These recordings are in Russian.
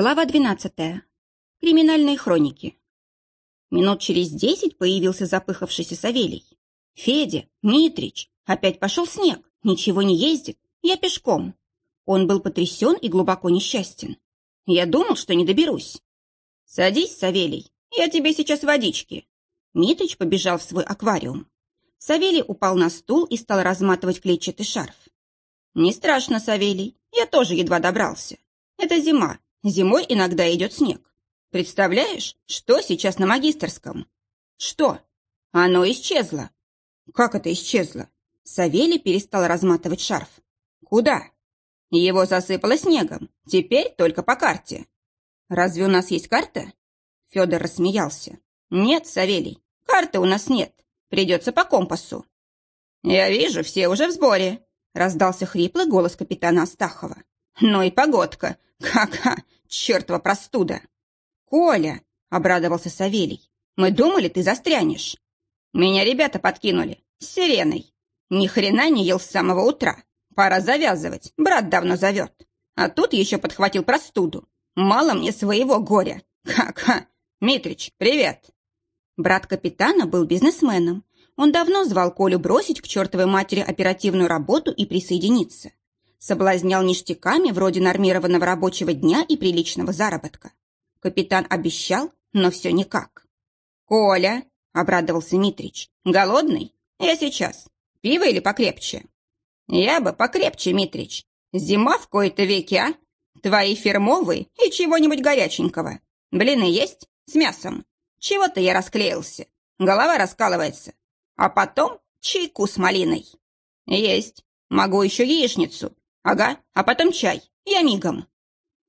Глава 12. Криминальные хроники. Минут через десять появился запыхавшийся Савелий. «Федя, Митрич, опять пошел снег, ничего не ездит, я пешком». Он был потрясен и глубоко несчастен. Я думал, что не доберусь. «Садись, Савелий, я тебе сейчас водички». Митрич побежал в свой аквариум. Савелий упал на стул и стал разматывать клетчатый шарф. «Не страшно, Савелий, я тоже едва добрался. Это зима, Зимой иногда идет снег. Представляешь, что сейчас на магистрском? Что? Оно исчезло. Как это исчезло? Савелий перестал разматывать шарф. Куда? Его засыпало снегом. Теперь только по карте. Разве у нас есть карта? Федор рассмеялся. Нет, Савелий, карты у нас нет. Придется по компасу. Я вижу, все уже в сборе. Раздался хриплый голос капитана Астахова. Ну и погодка. Ха-ха, чертова простуда. Коля, обрадовался Савелий, мы думали, ты застрянешь. Меня ребята подкинули, с сиреной. Ни хрена не ел с самого утра. Пора завязывать, брат давно зовет. А тут еще подхватил простуду. Мало мне своего горя. Ха-ха. Митрич, привет. Брат капитана был бизнесменом. Он давно звал Колю бросить к чертовой матери оперативную работу и присоединиться соблазнял ништяками вроде нормированного рабочего дня и приличного заработка. Капитан обещал, но все никак. «Коля!» — обрадовался Митрич. «Голодный? Я сейчас. Пиво или покрепче?» «Я бы покрепче, Митрич. Зима в кои-то веки, а? Твои фирмовые и чего-нибудь горяченького. Блины есть? С мясом. Чего-то я расклеился. Голова раскалывается. А потом чайку с малиной. Есть. Могу еще яичницу. «Ага, а потом чай. Я мигом».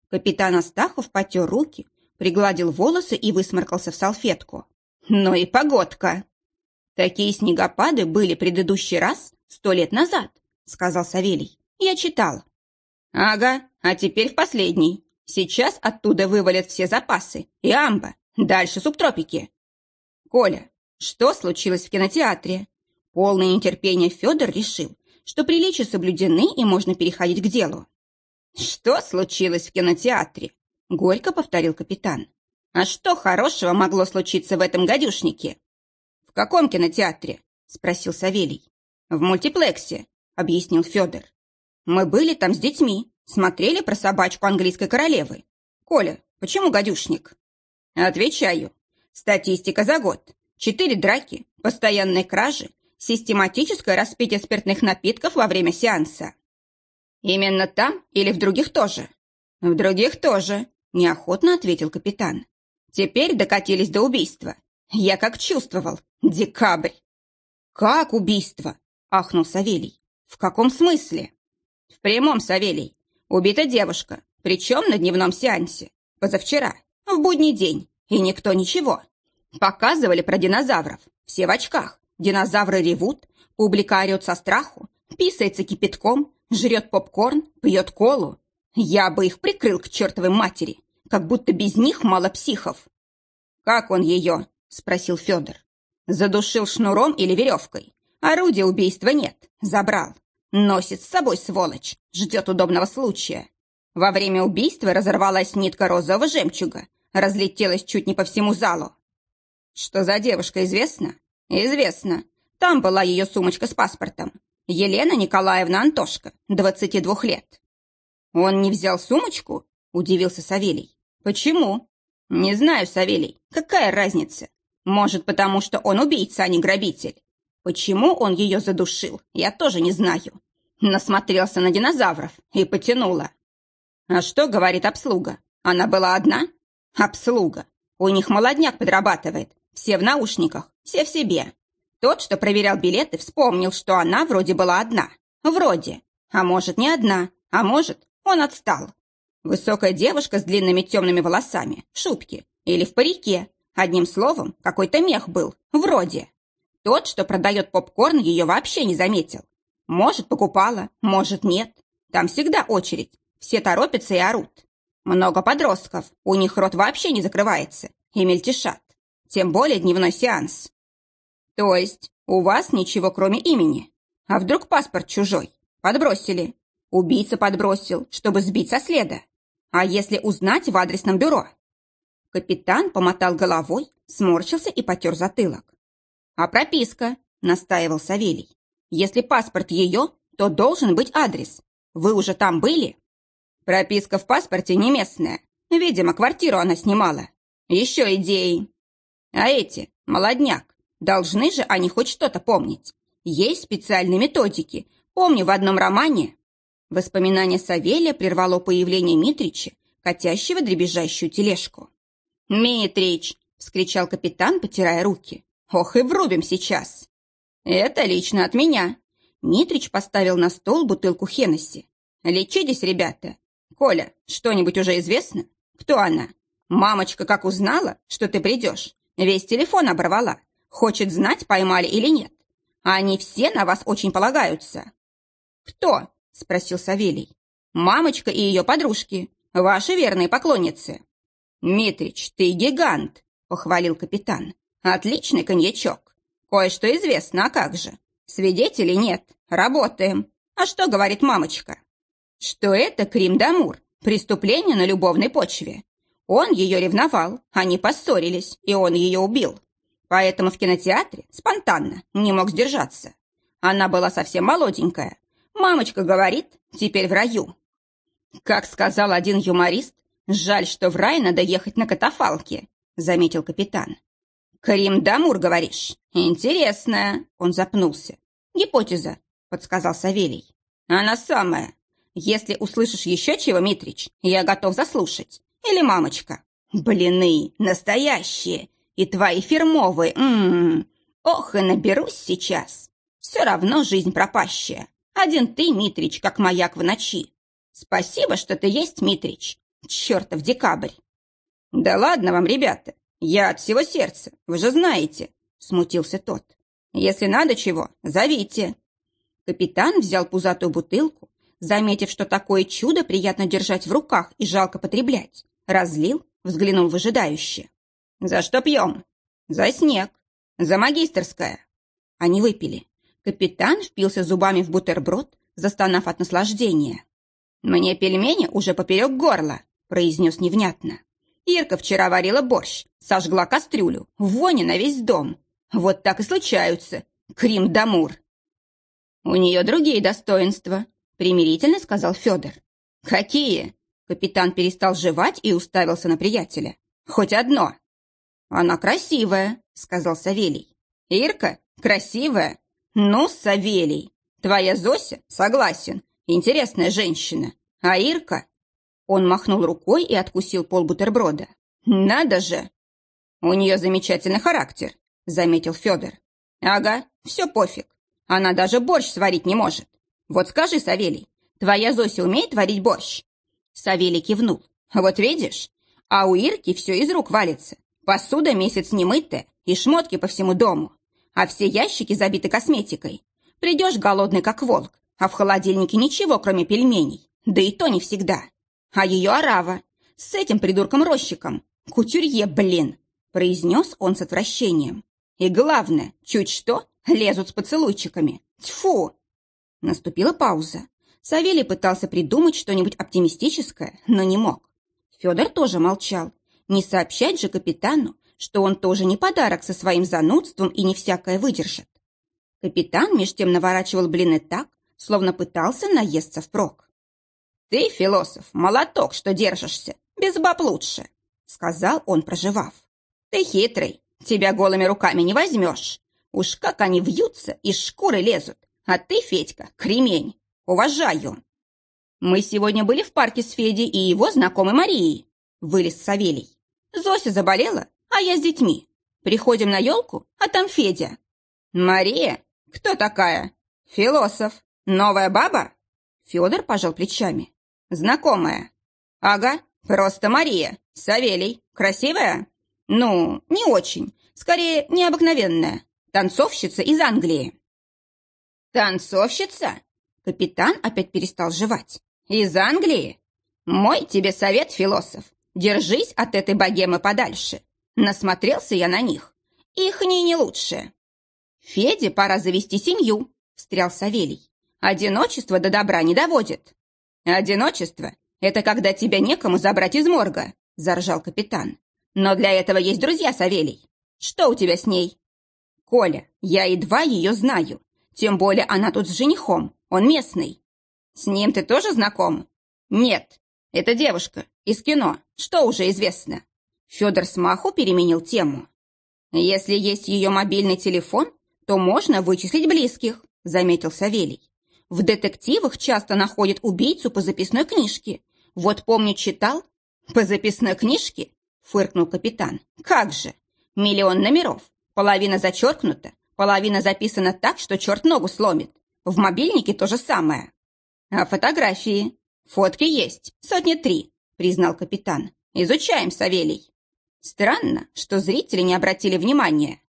Капитан Астахов потер руки, пригладил волосы и высморкался в салфетку. «Ну и погодка!» «Такие снегопады были предыдущий раз сто лет назад», — сказал Савелий. «Я читал». «Ага, а теперь в последний. Сейчас оттуда вывалят все запасы. И амба. Дальше субтропики». «Коля, что случилось в кинотеатре?» Полное нетерпение Федор решил, что приличия соблюдены и можно переходить к делу. «Что случилось в кинотеатре?» — горько повторил капитан. «А что хорошего могло случиться в этом гадюшнике?» «В каком кинотеатре?» — спросил Савелий. «В мультиплексе», — объяснил Федор. «Мы были там с детьми, смотрели про собачку английской королевы. Коля, почему гадюшник?» «Отвечаю. Статистика за год. Четыре драки, постоянные кражи, систематическое распитие спиртных напитков во время сеанса. Именно там или в других тоже? В других тоже, неохотно ответил капитан. Теперь докатились до убийства. Я как чувствовал. Декабрь. Как убийство? Ахнул Савелий. В каком смысле? В прямом, Савелий. Убита девушка, причем на дневном сеансе. Позавчера, в будний день. И никто ничего. Показывали про динозавров. Все в очках. Динозавры ревут, публика орет со страху, писается кипятком, жрет попкорн, пьет колу. Я бы их прикрыл к чертовой матери, как будто без них мало психов. «Как он ее?» – спросил Федор. «Задушил шнуром или веревкой? Орудия убийства нет, забрал. Носит с собой сволочь, ждет удобного случая. Во время убийства разорвалась нитка розового жемчуга, разлетелась чуть не по всему залу. Что за девушка, известно? «Известно. Там была ее сумочка с паспортом. Елена Николаевна Антошка, 22 лет». «Он не взял сумочку?» – удивился Савелий. «Почему?» «Не знаю, Савелий. Какая разница? Может, потому что он убийца, а не грабитель. Почему он ее задушил, я тоже не знаю. Насмотрелся на динозавров и потянула. А что говорит обслуга? Она была одна? Обслуга. У них молодняк подрабатывает. Все в наушниках, все в себе. Тот, что проверял билеты, вспомнил, что она вроде была одна. Вроде. А может, не одна. А может, он отстал. Высокая девушка с длинными темными волосами, в шубке или в парике. Одним словом, какой-то мех был. Вроде. Тот, что продает попкорн, ее вообще не заметил. Может, покупала, может, нет. Там всегда очередь. Все торопятся и орут. Много подростков. У них рот вообще не закрывается. И мельтешат. Тем более дневной сеанс. То есть у вас ничего кроме имени. А вдруг паспорт чужой? Подбросили. Убийца подбросил, чтобы сбить со следа. А если узнать в адресном бюро? Капитан помотал головой, сморщился и потер затылок. А прописка, настаивал Савелий. Если паспорт ее, то должен быть адрес. Вы уже там были? Прописка в паспорте не местная. Видимо, квартиру она снимала. Еще идеи. А эти, молодняк, должны же они хоть что-то помнить. Есть специальные методики. Помню в одном романе. Воспоминание Савелия прервало появление Митрича, катящего дребезжащую тележку. «Митрич!» — вскричал капитан, потирая руки. «Ох и врубим сейчас!» «Это лично от меня!» Митрич поставил на стол бутылку Хеннесси. «Лечитесь, ребята! Коля, что-нибудь уже известно? Кто она? Мамочка как узнала, что ты придешь? Весь телефон оборвала. Хочет знать, поймали или нет. Они все на вас очень полагаются». «Кто?» – спросил Савелий. «Мамочка и ее подружки, ваши верные поклонницы». «Митрич, ты гигант!» – похвалил капитан. «Отличный коньячок. Кое-что известно, а как же? Свидетелей нет. Работаем. А что говорит мамочка?» «Что это Крим-Дамур, преступление на любовной почве. Он ее ревновал, они поссорились, и он ее убил. Поэтому в кинотеатре спонтанно не мог сдержаться. Она была совсем молоденькая. Мамочка говорит, теперь в раю. Как сказал один юморист, жаль, что в рай надо ехать на катафалке, заметил капитан. Карим Дамур, говоришь? Интересная. Он запнулся. Гипотеза, подсказал Савелий. Она самая. Если услышишь еще чего, Митрич, я готов заслушать. Или мамочка. Блины, настоящие. И твои фирмовые, м-м-м. Ох, и наберусь сейчас. Все равно жизнь пропащая. Один ты, Митрич, как маяк в ночи. Спасибо, что ты есть, Митрич. Чертов декабрь. Да ладно вам, ребята. Я от всего сердца, вы же знаете. Смутился тот. Если надо чего, зовите. Капитан взял пузатую бутылку, заметив, что такое чудо приятно держать в руках и жалко потреблять. Разлил, взглянул выжидающе. «За что пьем?» «За снег. За магистерское». Они выпили. Капитан впился зубами в бутерброд, застонав от наслаждения. «Мне пельмени уже поперек горла», — произнес невнятно. «Ирка вчера варила борщ, сожгла кастрюлю, вони на весь дом. Вот так и случаются. Крим-дамур». «У нее другие достоинства», — примирительно сказал Федор. «Какие?» Капитан перестал жевать и уставился на приятеля. «Хоть одно». «Она красивая», — сказал Савелий. «Ирка? Красивая? Ну, Савелий, твоя Зося, согласен, интересная женщина. А Ирка?» Он махнул рукой и откусил пол бутерброда. «Надо же!» «У нее замечательный характер», — заметил Федор. «Ага, все пофиг. Она даже борщ сварить не может. Вот скажи, Савелий, твоя Зося умеет варить борщ?» Савелий кивнул. «Вот видишь, а у Ирки все из рук валится. Посуда месяц не мытая и шмотки по всему дому, а все ящики забиты косметикой. Придешь голодный, как волк, а в холодильнике ничего, кроме пельменей, да и то не всегда. А ее орава с этим придурком-рощиком, кутюрье, блин, произнес он с отвращением. И главное, чуть что, лезут с поцелуйчиками. Тьфу! Наступила пауза. Савелий пытался придумать что-нибудь оптимистическое, но не мог. Федор тоже молчал, не сообщать же капитану, что он тоже не подарок со своим занудством и не всякое выдержит. Капитан меж тем наворачивал блины так, словно пытался наесться впрок. «Ты, философ, молоток, что держишься, без баб лучше», — сказал он, проживав. «Ты хитрый, тебя голыми руками не возьмешь. Уж как они вьются, из шкуры лезут, а ты, Федька, кремень. Уважаю». «Мы сегодня были в парке с Федей и его знакомой Марией», — вылез Савелий. Зося заболела, а я с детьми. Приходим на елку, а там Федя. Мария? Кто такая? Философ. Новая баба? Федор пожал плечами. Знакомая. Ага, просто Мария. Савелий. Красивая? Ну, не очень. Скорее, необыкновенная. Танцовщица из Англии. Танцовщица? Капитан опять перестал жевать. Из Англии? Мой тебе совет, философ. Держись от этой богемы подальше. Насмотрелся я на них. Их не не лучше. Феде пора завести семью, встрял Савелий. Одиночество до добра не доводит. Одиночество Это когда тебя некому забрать из морга, заржал капитан. Но для этого есть друзья, Савелий. Что у тебя с ней? Коля, я едва ее знаю. Тем более она тут с женихом, он местный. С ним ты тоже знаком? Нет, это девушка из кино, что уже известно. Федор смаху переменил тему. Если есть ее мобильный телефон, то можно вычислить близких, заметил Савелий. В детективах часто находят убийцу по записной книжке. Вот помню, читал. По записной книжке? Фыркнул капитан. Как же? Миллион номеров. Половина зачеркнута, половина записана так, что черт ногу сломит. В мобильнике то же самое. А фотографии? Фотки есть, сотни три, признал капитан. Изучаем, Савелий. Странно, что зрители не обратили внимания.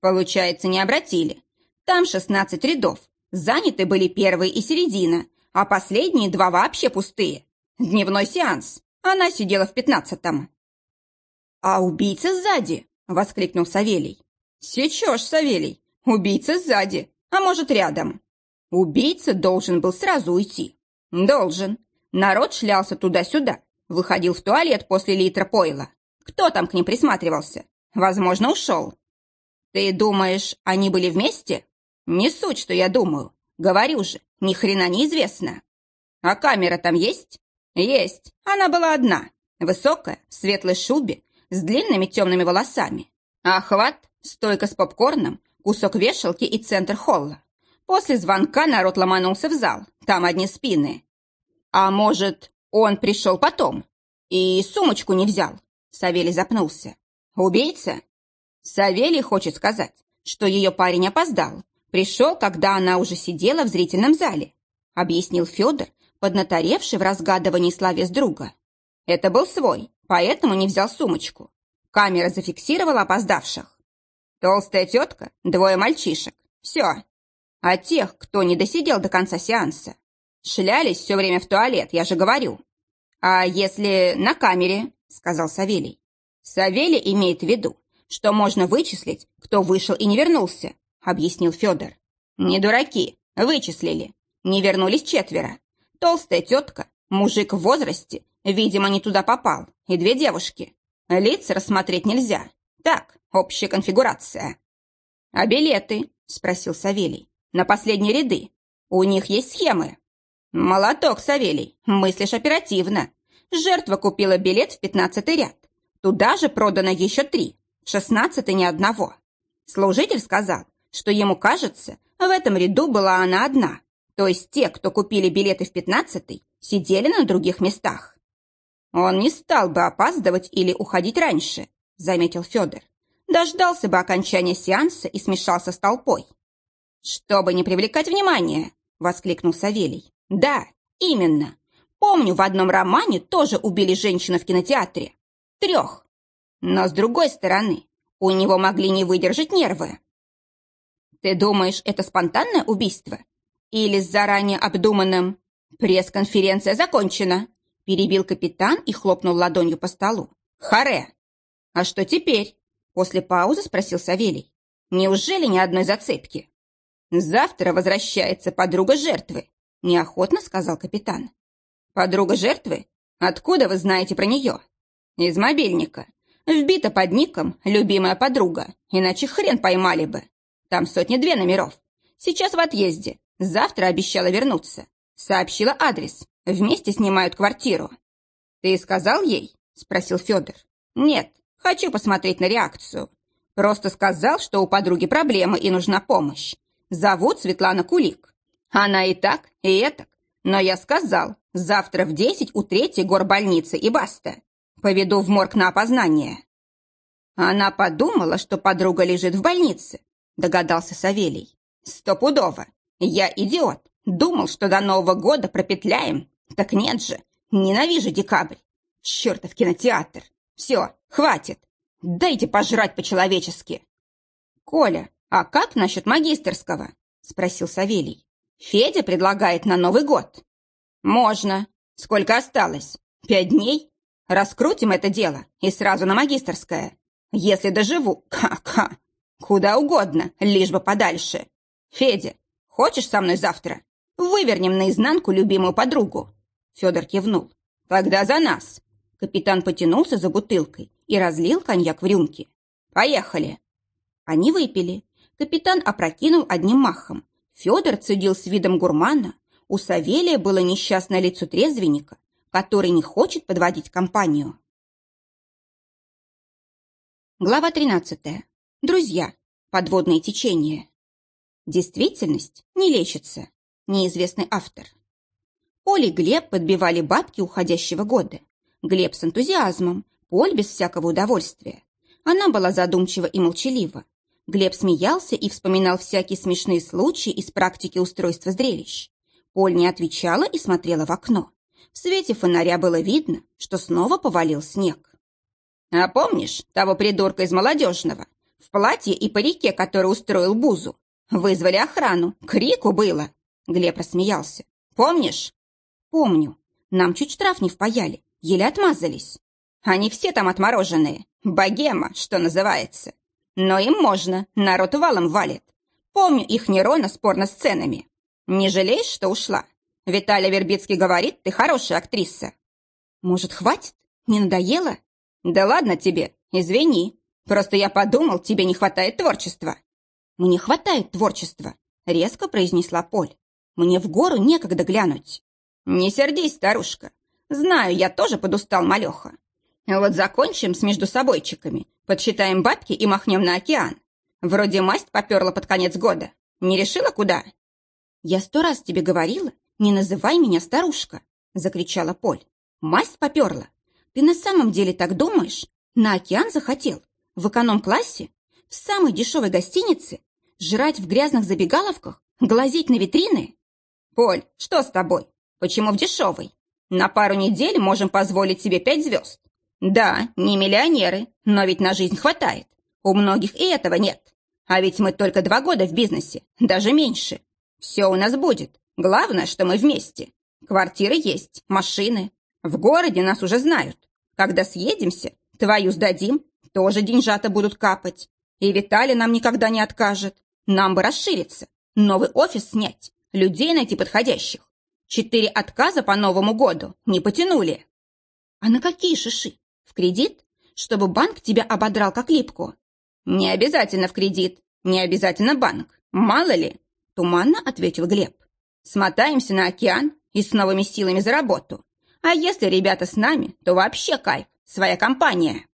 Получается, не обратили. Там 16 рядов. Заняты были первые и середина, а последние два вообще пустые. Дневной сеанс. Она сидела в пятнадцатом. «А убийца сзади!» — воскликнул Савелий. «Сечешь, Савелий. Убийца сзади, а может, рядом. Убийца должен был сразу уйти. Должен. Народ шлялся туда-сюда, выходил в туалет после литра пойла. Кто там к ним присматривался? Возможно, ушел. Ты думаешь, они были вместе? Не суть, что я думаю. Говорю же, ни хрена не известно. А камера там есть? Есть. Она была одна. Высокая, в светлой шубе, с длинными темными волосами. Охват, стойка с попкорном, кусок вешалки и центр холла. После звонка народ ломанулся в зал. Там одни спины. А может, он пришел потом и сумочку не взял? Савелий запнулся. «Убийца?» Савелий хочет сказать, что ее парень опоздал. Пришел, когда она уже сидела в зрительном зале, объяснил Федор, поднаторевший в разгадывании словес друга. Это был свой, поэтому не взял сумочку. Камера зафиксировала опоздавших. Толстая тетка, двое мальчишек. Все. А тех, кто не досидел до конца сеанса. Шлялись все время в туалет, я же говорю. А если на камере, — сказал Савелий. «Савелий имеет в виду, что можно вычислить, кто вышел и не вернулся», — объяснил Федор. «Не дураки, вычислили. Не вернулись четверо. Толстая тетка, мужик в возрасте, видимо, не туда попал, и две девушки. Лица рассмотреть нельзя. Так, общая конфигурация». «А билеты?» — спросил Савелий. «На последние ряды. У них есть схемы». «Молоток, Савелий, мыслишь оперативно. Жертва купила билет в пятнадцатый ряд. Туда же продано еще три, в шестнадцатый ни одного. Служитель сказал, что ему кажется, в этом ряду была она одна, то есть те, кто купили билеты в пятнадцатый, сидели на других местах. Он не стал бы опаздывать или уходить раньше, заметил Федор. Дождался бы окончания сеанса и смешался с толпой. «Чтобы не привлекать внимания!» — воскликнул Савелий. «Да, именно. Помню, в одном романе тоже убили женщину в кинотеатре. Трех. Но с другой стороны, у него могли не выдержать нервы. Ты думаешь, это спонтанное убийство? Или с заранее обдуманным «Пресс-конференция закончена», перебил капитан и хлопнул ладонью по столу. «Харе!» «А что теперь?» После паузы спросил Савелий. «Неужели ни одной зацепки?» «Завтра возвращается подруга жертвы», неохотно сказал капитан. Подруга жертвы? Откуда вы знаете про нее? Из мобильника. Вбита под ником «Любимая подруга», иначе хрен поймали бы. Там сотни-две номеров. Сейчас в отъезде. Завтра обещала вернуться. Сообщила адрес. Вместе снимают квартиру. «Ты сказал ей?» – спросил Федор. «Нет, хочу посмотреть на реакцию. Просто сказал, что у подруги проблемы и нужна помощь. Зовут Светлана Кулик. Она и так, и этак. Но я сказал, завтра в десять у третьей горбольницы и баста. Поведу в морг на опознание. Она подумала, что подруга лежит в больнице, догадался Савелий. Стопудово. Я идиот. Думал, что до Нового года пропетляем. Так нет же. Ненавижу декабрь. Чертов кинотеатр. Все, хватит. Дайте пожрать по-человечески. Коля, а как насчет магистерского? Спросил Савелий. Федя предлагает на Новый год. Можно. Сколько осталось? Пять дней? Раскрутим это дело и сразу на магистрское. Если доживу, ха-ха. Куда угодно, лишь бы подальше. Федя, хочешь со мной завтра? Вывернем наизнанку любимую подругу. Федор кивнул. Тогда за нас. Капитан потянулся за бутылкой и разлил коньяк в рюмки. Поехали. Они выпили. Капитан опрокинул одним махом. Федор цедил с видом гурмана. У Савелия было несчастное лицо трезвенника, который не хочет подводить компанию. Глава 13. Друзья. Подводные течения. Действительность не лечится. Неизвестный автор. Поль и Глеб подбивали бабки уходящего года. Глеб с энтузиазмом, Поль без всякого удовольствия. Она была задумчива и молчалива. Глеб смеялся и вспоминал всякие смешные случаи из практики устройства зрелищ. Поль не отвечала и смотрела в окно. В свете фонаря было видно, что снова повалил снег. «А помнишь того придурка из молодежного? В платье и парике, который устроил Бузу? Вызвали охрану. Крику было!» Глеб рассмеялся. «Помнишь?» «Помню. Нам чуть штраф не впаяли. Еле отмазались. Они все там отмороженные. Богема, что называется. Но им можно, народ валом валит. Помню их Нерона с порно-сценами. Не жалеешь, что ушла? Виталий Вербицкий говорит, ты хорошая актриса. Может, хватит? Не надоело? Да ладно тебе, извини. Просто я подумал, тебе не хватает творчества. Мне хватает творчества, резко произнесла Поль. Мне в гору некогда глянуть. Не сердись, старушка. Знаю, я тоже подустал малеха. Вот закончим с между собойчиками, подсчитаем бабки и махнем на океан. Вроде масть поперла под конец года. Не решила, куда? Я сто раз тебе говорила, не называй меня старушка, закричала Поль. Масть поперла. Ты на самом деле так думаешь? На океан захотел? В эконом-классе? В самой дешевой гостинице? Жрать в грязных забегаловках? Глазеть на витрины? Поль, что с тобой? Почему в дешевой? На пару недель можем позволить себе пять звезд. Да, не миллионеры, но ведь на жизнь хватает. У многих и этого нет. А ведь мы только два года в бизнесе, даже меньше. Все у нас будет. Главное, что мы вместе. Квартиры есть, машины. В городе нас уже знают. Когда съедемся, твою сдадим, тоже деньжата будут капать. И Виталий нам никогда не откажет. Нам бы расшириться, новый офис снять, людей найти подходящих. Четыре отказа по Новому году не потянули. А на какие шиши? В кредит? Чтобы банк тебя ободрал как липку? Не обязательно в кредит, не обязательно банк. Мало ли, туманно ответил Глеб. Смотаемся на океан и с новыми силами за работу. А если ребята с нами, то вообще кайф, своя компания.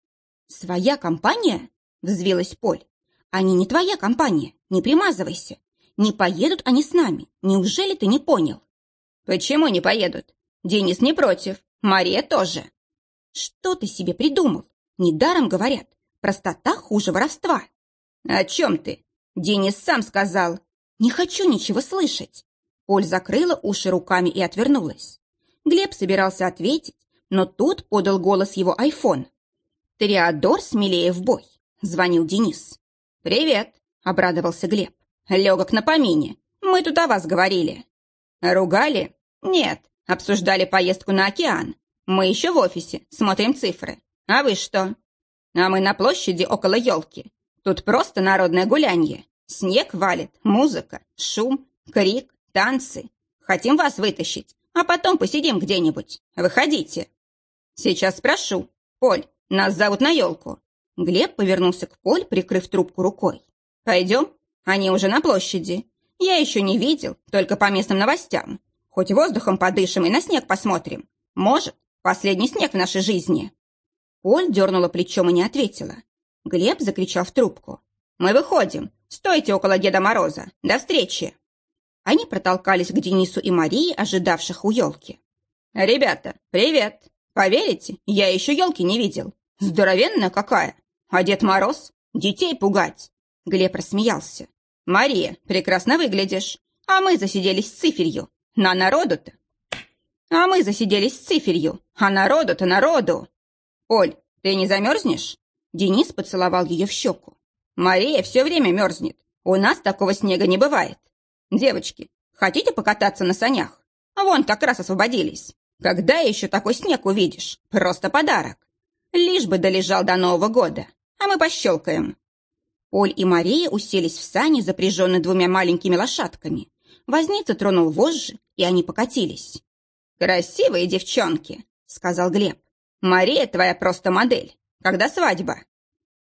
Своя компания? Взвилась Поль. Они не твоя компания, не примазывайся. Не поедут они с нами, неужели ты не понял? «Почему не поедут? Денис не против, Мария тоже». «Что ты себе придумал? Недаром говорят, простота хуже воровства». «О чем ты? Денис сам сказал». «Не хочу ничего слышать». Поль закрыла уши руками и отвернулась. Глеб собирался ответить, но тут подал голос его айфон. «Триадор смелее в бой», — звонил Денис. «Привет», — обрадовался Глеб. «Легок на помине. Мы тут о вас говорили». Ругали? Нет, обсуждали поездку на океан. Мы еще в офисе, смотрим цифры. А вы что? А мы на площади около елки. Тут просто народное гулянье. Снег валит, музыка, шум, крик, танцы. Хотим вас вытащить, а потом посидим где-нибудь. Выходите. Сейчас спрошу. Поль, нас зовут на елку. Глеб повернулся к Поль, прикрыв трубку рукой. Пойдем? Они уже на площади. Я еще не видел, только по местным новостям. Хоть воздухом подышим и на снег посмотрим. Может, последний снег в нашей жизни». Поль дернула плечом и не ответила. Глеб закричал в трубку. «Мы выходим. Стойте около Деда Мороза. До встречи!» Они протолкались к Денису и Марии, ожидавших у елки. «Ребята, привет! Поверите, я еще елки не видел. Здоровенная какая! А Дед Мороз? Детей пугать!» Глеб рассмеялся. «Мария, прекрасно выглядишь. А мы засиделись с циферью. На народу-то». «А мы засиделись с циферью. А народу-то народу». «Оль, ты не замерзнешь?» Денис поцеловал ее в щеку. «Мария все время мерзнет. У нас такого снега не бывает. Девочки, хотите покататься на санях? Вон как раз освободились. Когда еще такой снег увидишь? Просто подарок. Лишь бы долежал до Нового года. А мы пощелкаем». Оль и Мария уселись в сани, запряженные двумя маленькими лошадками. Возница тронул вожжи, и они покатились. «Красивые девчонки!» — сказал Глеб. «Мария твоя просто модель. Когда свадьба?»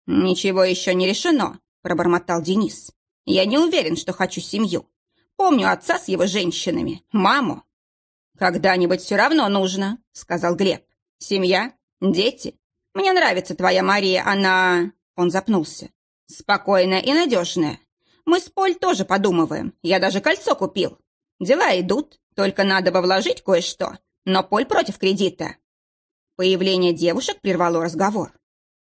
«Ничего еще не решено», — пробормотал Денис. «Я не уверен, что хочу семью. Помню отца с его женщинами, маму». «Когда-нибудь все равно нужно», — сказал Глеб. «Семья, дети. Мне нравится твоя Мария, она...» Он запнулся. «Спокойная и надежная. Мы с Поль тоже подумываем. Я даже кольцо купил. Дела идут, только надо бы вложить кое-что. Но Поль против кредита». Появление девушек прервало разговор.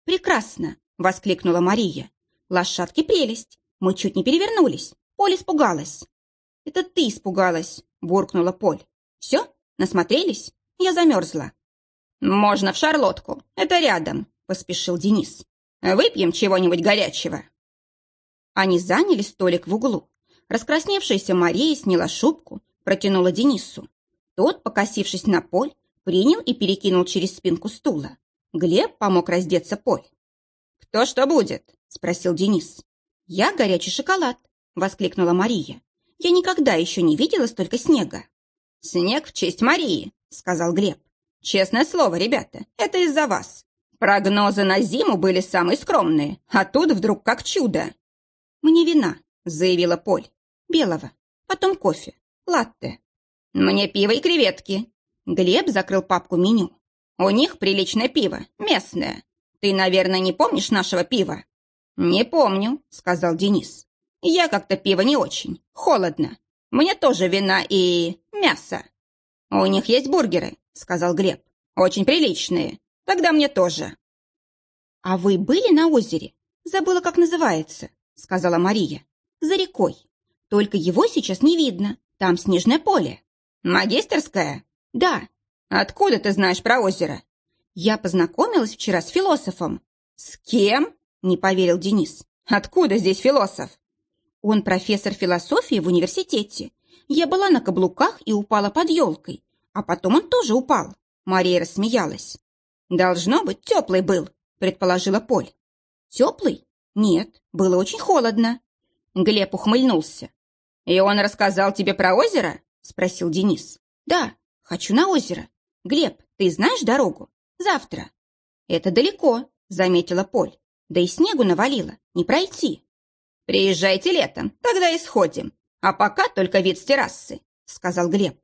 «Прекрасно!» — воскликнула Мария. «Лошадки прелесть! Мы чуть не перевернулись. Поль испугалась». «Это ты испугалась!» — буркнула Поль. «Все? Насмотрелись? Я замерзла». «Можно в шарлотку. Это рядом», — поспешил Денис. «Выпьем чего-нибудь горячего». Они заняли столик в углу. Раскрасневшаяся Мария сняла шубку, протянула Денису. Тот, покосившись на Поль, принял и перекинул через спинку стула. Глеб помог раздеться Поль. «Кто что будет?» – спросил Денис. «Я горячий шоколад», – воскликнула Мария. «Я никогда еще не видела столько снега». «Снег в честь Марии», – сказал Глеб. «Честное слово, ребята, это из-за вас. Прогнозы на зиму были самые скромные, а тут вдруг как чудо». «Мне вина», – заявила Поль. «Белого. Потом кофе. Латте». «Мне пиво и креветки». Глеб закрыл папку меню. «У них приличное пиво, местное. Ты, наверное, не помнишь нашего пива?» «Не помню», — сказал Денис. «Я как-то пиво не очень. Холодно. Мне тоже вина и мясо». «У них есть бургеры», — сказал Глеб. «Очень приличные. Тогда мне тоже». «А вы были на озере? Забыла, как называется», — сказала Мария. «За рекой. Только его сейчас не видно. Там снежное поле». «Магистерская?» «Да». «Откуда ты знаешь про озеро?» «Я познакомилась вчера с философом». «С кем?» — не поверил Денис. «Откуда здесь философ?» «Он профессор философии в университете. Я была на каблуках и упала под елкой. А потом он тоже упал». Мария рассмеялась. «Должно быть, теплый был», — предположила Поль. «Теплый? Нет, было очень холодно». Глеб ухмыльнулся. «И он рассказал тебе про озеро?» — спросил Денис. «Да, хочу на озеро. Глеб, ты знаешь дорогу? Завтра». «Это далеко», — заметила Поль. «Да и снегу навалило, не пройти». «Приезжайте летом, тогда и сходим. А пока только вид с террасы», — сказал Глеб.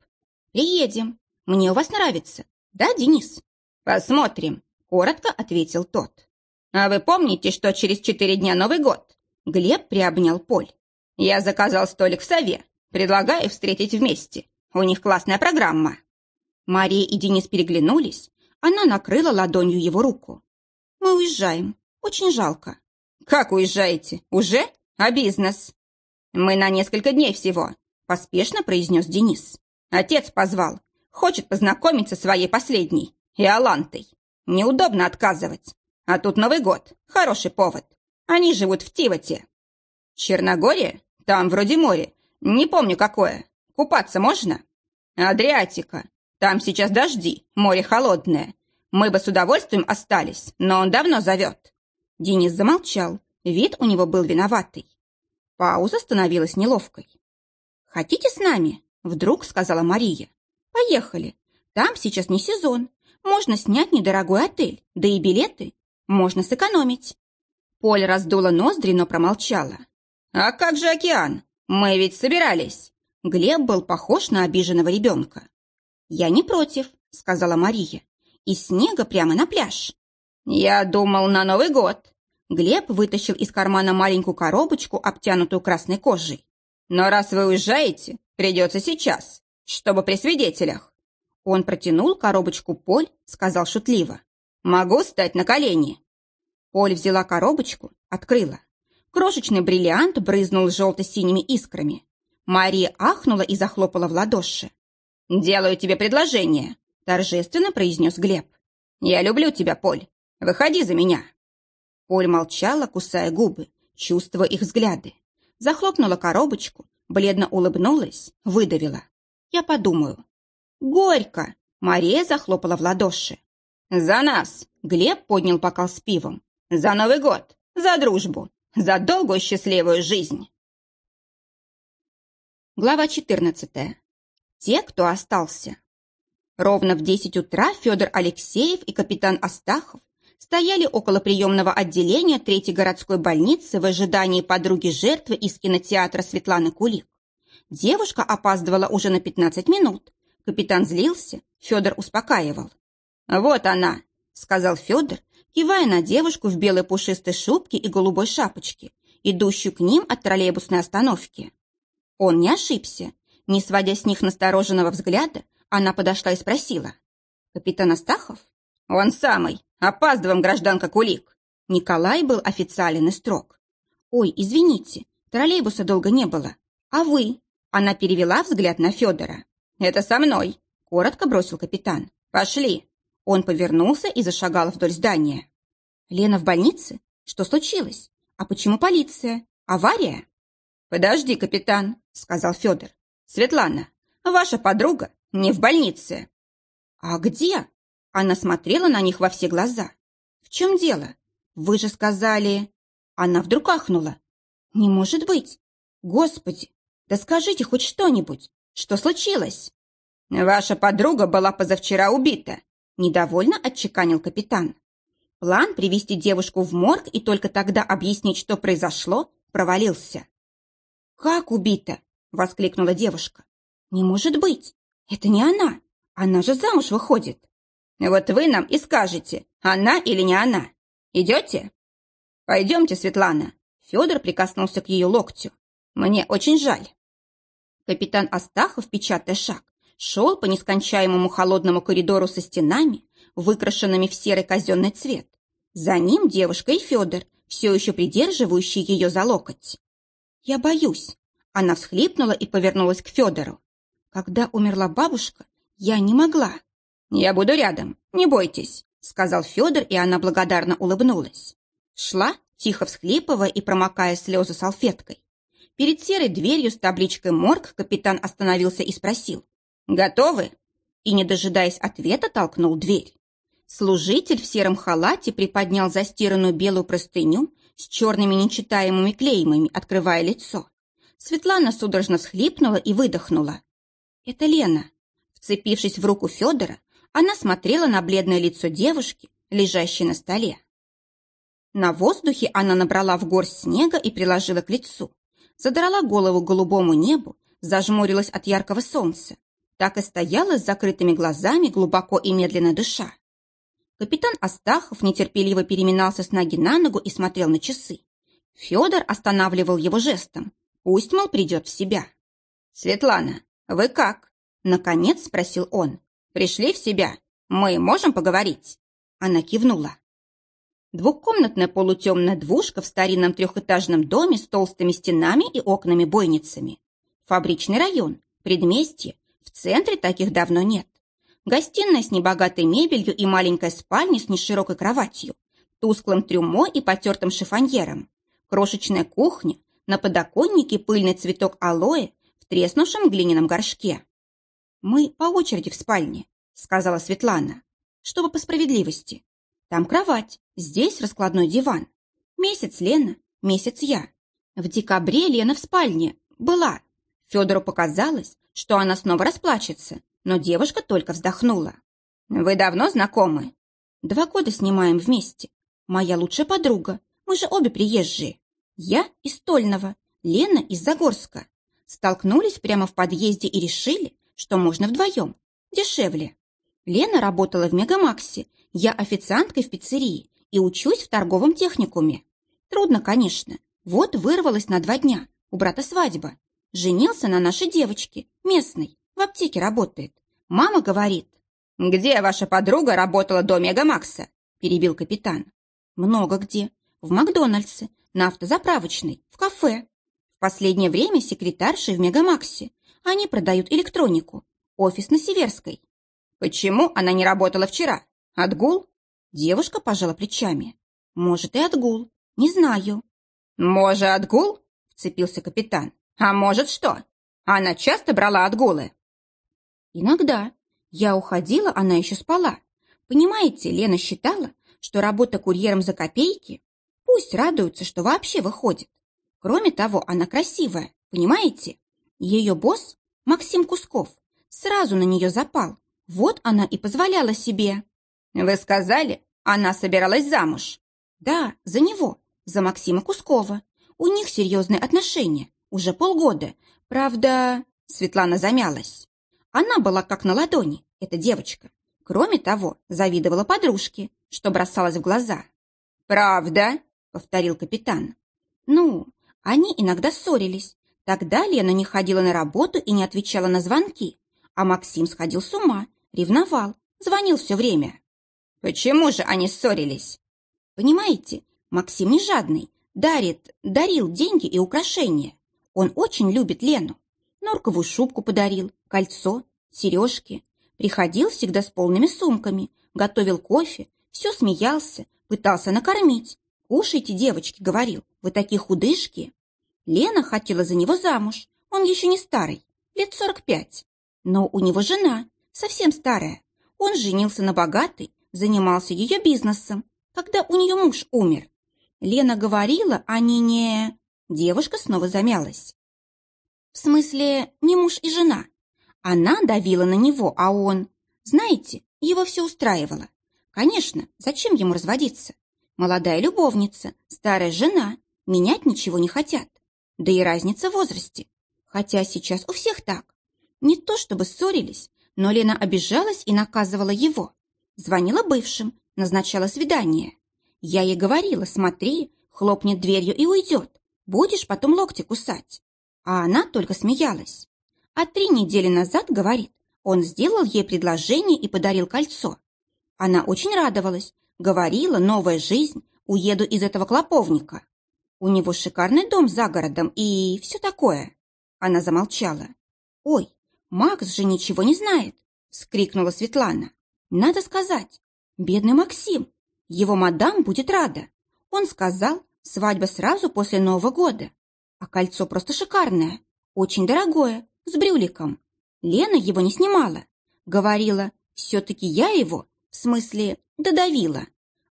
«Приедем. Мне у вас нравится. Да, Денис?» «Посмотрим», — коротко ответил тот. «А вы помните, что через четыре дня Новый год?» Глеб приобнял Поль. «Я заказал столик в Сове. Предлагаю встретить вместе. У них классная программа». Мария и Денис переглянулись. Она накрыла ладонью его руку. «Мы уезжаем. Очень жалко». «Как уезжаете? Уже? А бизнес?» «Мы на несколько дней всего», — поспешно произнес Денис. «Отец позвал. Хочет познакомиться со своей последней, Иолантой. Неудобно отказывать. А тут Новый год. Хороший повод. Они живут в Тивоте. Черногория? Там вроде море. Не помню какое. Купаться можно? Адриатика. Там сейчас дожди, море холодное. Мы бы с удовольствием остались, но он давно зовет. Денис замолчал. Вид у него был виноватый. Пауза становилась неловкой. «Хотите с нами?» — вдруг сказала Мария. «Поехали. Там сейчас не сезон. Можно снять недорогой отель, да и билеты. Можно сэкономить». Поль раздула ноздри, но промолчала. «А как же океан? Мы ведь собирались!» Глеб был похож на обиженного ребенка. «Я не против», — сказала Мария. «Из снега прямо на пляж». «Я думал, на Новый год». Глеб вытащил из кармана маленькую коробочку, обтянутую красной кожей. «Но раз вы уезжаете, придется сейчас, чтобы при свидетелях». Он протянул коробочку Поль, сказал шутливо. «Могу стать на колени?» Поль взяла коробочку, открыла. Крошечный бриллиант брызнул желто-синими искрами. Мария ахнула и захлопала в ладоши. «Делаю тебе предложение», — торжественно произнес Глеб. «Я люблю тебя, Поль. Выходи за меня». Поль молчала, кусая губы, чувствуя их взгляды. Захлопнула коробочку, бледно улыбнулась, выдавила. «Я подумаю». «Горько!» — Мария захлопала в ладоши. «За нас!» — Глеб поднял бокал с пивом. За Новый год! За дружбу! За долгую счастливую жизнь!» Глава 14. Те, кто остался. Ровно в 10 утра Федор Алексеев и капитан Астахов стояли около приемного отделения Третьей городской больницы в ожидании подруги жертвы из кинотеатра Светланы Кулик. Девушка опаздывала уже на 15 минут. Капитан злился, Федор успокаивал. «Вот она», — сказал Федор, кивая на девушку в белой пушистой шубке и голубой шапочке, идущую к ним от троллейбусной остановки. Он не ошибся. Не сводя с них настороженного взгляда, она подошла и спросила. «Капитан Астахов?» «Он самый. Опаздываем, гражданка Кулик». Николай был официален и строг. «Ой, извините, троллейбуса долго не было. А вы?» Она перевела взгляд на Федора. «Это со мной», — коротко бросил капитан. «Пошли». Он повернулся и зашагал вдоль здания. «Лена в больнице? Что случилось? А почему полиция? Авария?» «Подожди, капитан», — сказал Федор. «Светлана, ваша подруга не в больнице». «А где?» Она смотрела на них во все глаза. «В чем дело? Вы же сказали...» Она вдруг ахнула. «Не может быть! Господи, да скажите хоть что-нибудь! Что случилось?» «Ваша подруга была позавчера убита», — недовольно отчеканил капитан. План привести девушку в морг и только тогда объяснить, что произошло, провалился. «Как убита?» — воскликнула девушка. «Не может быть! Это не она! Она же замуж выходит!» «Вот вы нам и скажете, она или не она. Идете?» «Пойдемте, Светлана!» Федор прикоснулся к ее локтю. «Мне очень жаль». Капитан Астахов, печатая шаг, шел по нескончаемому холодному коридору со стенами, выкрашенными в серый казенный цвет. За ним девушка и Федор, все еще придерживающий ее за локоть. «Я боюсь». Она всхлипнула и повернулась к Федору. «Когда умерла бабушка, я не могла». «Я буду рядом, не бойтесь», — сказал Федор, и она благодарно улыбнулась. Шла, тихо всхлипывая и промокая слезы салфеткой. Перед серой дверью с табличкой «Морг» капитан остановился и спросил. «Готовы?» И, не дожидаясь ответа, толкнул дверь. Служитель в сером халате приподнял застиранную белую простыню с черными нечитаемыми клеймами, открывая лицо. Светлана судорожно схлипнула и выдохнула. «Это Лена». Вцепившись в руку Федора, она смотрела на бледное лицо девушки, лежащей на столе. На воздухе она набрала в горсть снега и приложила к лицу. Задрала голову к голубому небу, зажмурилась от яркого солнца. Так и стояла с закрытыми глазами, глубоко и медленно дыша. Капитан Астахов нетерпеливо переминался с ноги на ногу и смотрел на часы. Федор останавливал его жестом. Пусть, мол, придет в себя. «Светлана, вы как?» Наконец спросил он. «Пришли в себя? Мы можем поговорить?» Она кивнула. Двухкомнатная полутемная двушка в старинном трехэтажном доме с толстыми стенами и окнами-бойницами. Фабричный район, предместье. В центре таких давно нет. Гостиная с небогатой мебелью и маленькая спальня с неширокой кроватью, тусклым трюмо и потертым шифоньером, крошечная кухня, на подоконнике пыльный цветок алоэ в треснувшем глиняном горшке. «Мы по очереди в спальне», — сказала Светлана, чтобы по справедливости. «Там кровать, здесь раскладной диван. Месяц Лена, месяц я. В декабре Лена в спальне. Была. Федору показалось, что она снова расплачется, но девушка только вздохнула. «Вы давно знакомы?» «Два года снимаем вместе. Моя лучшая подруга. Мы же обе приезжие. Я из Стольного, Лена из Загорска. Столкнулись прямо в подъезде и решили, что можно вдвоем. Дешевле. Лена работала в Мегамаксе, я официанткой в пиццерии и учусь в торговом техникуме. Трудно, конечно. Вот вырвалась на два дня. У брата свадьба. Женился на нашей девочке, местной. В аптеке работает. Мама говорит. «Где ваша подруга работала до Мегамакса?» перебил капитан. «Много где. В Макдональдсе, на автозаправочной, в кафе. В последнее время секретарши в Мегамаксе. Они продают электронику. Офис на Северской». «Почему она не работала вчера? Отгул?» Девушка пожала плечами. «Может, и отгул. Не знаю». «Может, отгул?» – вцепился капитан. «А может, что? Она часто брала отгулы?» Иногда. Я уходила, она еще спала. Понимаете, Лена считала, что работа курьером за копейки, пусть радуются, что вообще выходит. Кроме того, она красивая, понимаете? Ее босс, Максим Кусков, сразу на нее запал. Вот она и позволяла себе. Вы сказали, она собиралась замуж? Да, за него, за Максима Кускова. У них серьезные отношения, уже полгода. Правда, Светлана замялась. Она была как на ладони, эта девочка. Кроме того, завидовала подружке, что бросалось в глаза. «Правда?» — повторил капитан. «Ну, они иногда ссорились. Тогда Лена не ходила на работу и не отвечала на звонки. А Максим сходил с ума, ревновал, звонил все время. Почему же они ссорились? Понимаете, Максим не жадный, дарит, дарил деньги и украшения. Он очень любит Лену. Норковую шубку подарил, кольцо, сережки. Приходил всегда с полными сумками, готовил кофе, все смеялся, пытался накормить. «Кушайте, девочки», — говорил, — «вы такие худышки». Лена хотела за него замуж, он еще не старый, лет сорок пять. Но у него жена, совсем старая. Он женился на богатой, занимался ее бизнесом, когда у нее муж умер. Лена говорила, они не... Девушка снова замялась. В смысле, не муж и жена. Она давила на него, а он... Знаете, его все устраивало. Конечно, зачем ему разводиться? Молодая любовница, старая жена, менять ничего не хотят. Да и разница в возрасте. Хотя сейчас у всех так. Не то чтобы ссорились, но Лена обижалась и наказывала его. Звонила бывшим, назначала свидание. Я ей говорила, смотри, хлопнет дверью и уйдет. Будешь потом локти кусать. А она только смеялась. А три недели назад, говорит, он сделал ей предложение и подарил кольцо. Она очень радовалась, говорила, новая жизнь, уеду из этого клоповника. У него шикарный дом за городом и все такое. Она замолчала. Ой, Макс же ничего не знает, вскрикнула Светлана. Надо сказать, бедный Максим, его мадам будет рада. Он сказал, свадьба сразу после Нового года. А кольцо просто шикарное, очень дорогое, с брюликом. Лена его не снимала. Говорила, все-таки я его, в смысле, додавила.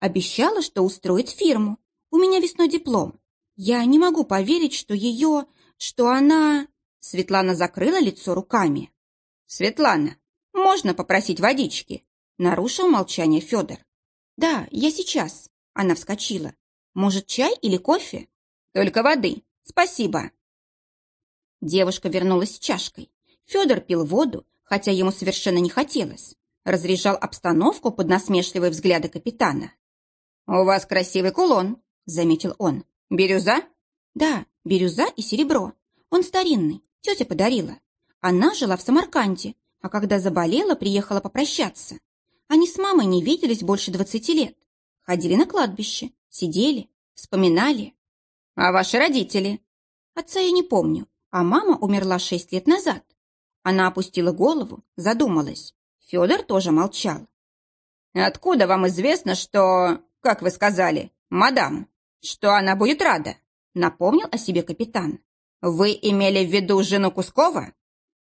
Обещала, что устроит фирму. У меня весной диплом. Я не могу поверить, что ее, что она... Светлана закрыла лицо руками. Светлана, можно попросить водички? Нарушил молчание Федор. «Да, я сейчас». Она вскочила. «Может, чай или кофе?» «Только воды. Спасибо». Девушка вернулась с чашкой. Федор пил воду, хотя ему совершенно не хотелось. Разряжал обстановку под насмешливые взгляды капитана. «У вас красивый кулон», — заметил он. «Бирюза?» «Да, бирюза и серебро. Он старинный, тетя подарила. Она жила в Самарканде, а когда заболела, приехала попрощаться. Они с мамой не виделись больше двадцати лет. Ходили на кладбище, сидели, вспоминали. А ваши родители? Отца я не помню, а мама умерла шесть лет назад. Она опустила голову, задумалась. Федор тоже молчал. «Откуда вам известно, что, как вы сказали, мадам, что она будет рада?» Напомнил о себе капитан. «Вы имели в виду жену Кускова?»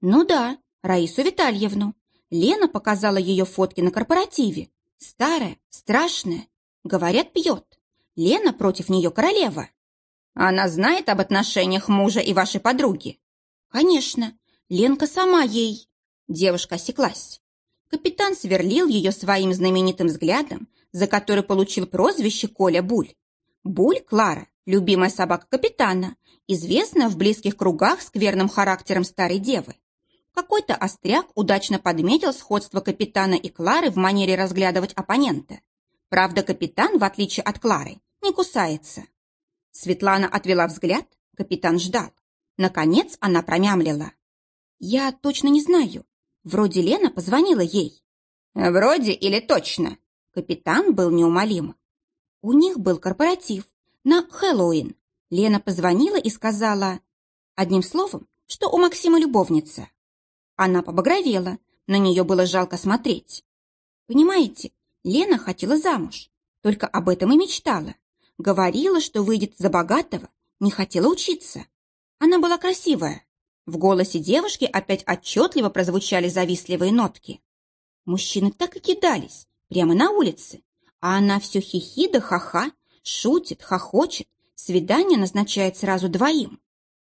«Ну да, Раису Витальевну. Лена показала ее фотки на корпоративе. Старая, страшная. Говорят, пьет. Лена против нее королева. Она знает об отношениях мужа и вашей подруги? Конечно. Ленка сама ей... Девушка осеклась. Капитан сверлил ее своим знаменитым взглядом, за который получил прозвище Коля Буль. Буль Клара, любимая собака капитана, известная в близких кругах скверным характером старой девы. Какой-то остряк удачно подметил сходство капитана и Клары в манере разглядывать оппонента. Правда, капитан, в отличие от Клары, не кусается. Светлана отвела взгляд, капитан ждал. Наконец она промямлила. «Я точно не знаю. Вроде Лена позвонила ей». «Вроде или точно?» Капитан был неумолим. У них был корпоратив на Хэллоуин. Лена позвонила и сказала... Одним словом, что у Максима любовница. Она побагровела, на нее было жалко смотреть. Понимаете, Лена хотела замуж, только об этом и мечтала. Говорила, что выйдет за богатого, не хотела учиться. Она была красивая. В голосе девушки опять отчетливо прозвучали завистливые нотки. Мужчины так и кидались, прямо на улице. А она все хихи да ха-ха, шутит, хохочет, свидание назначает сразу двоим.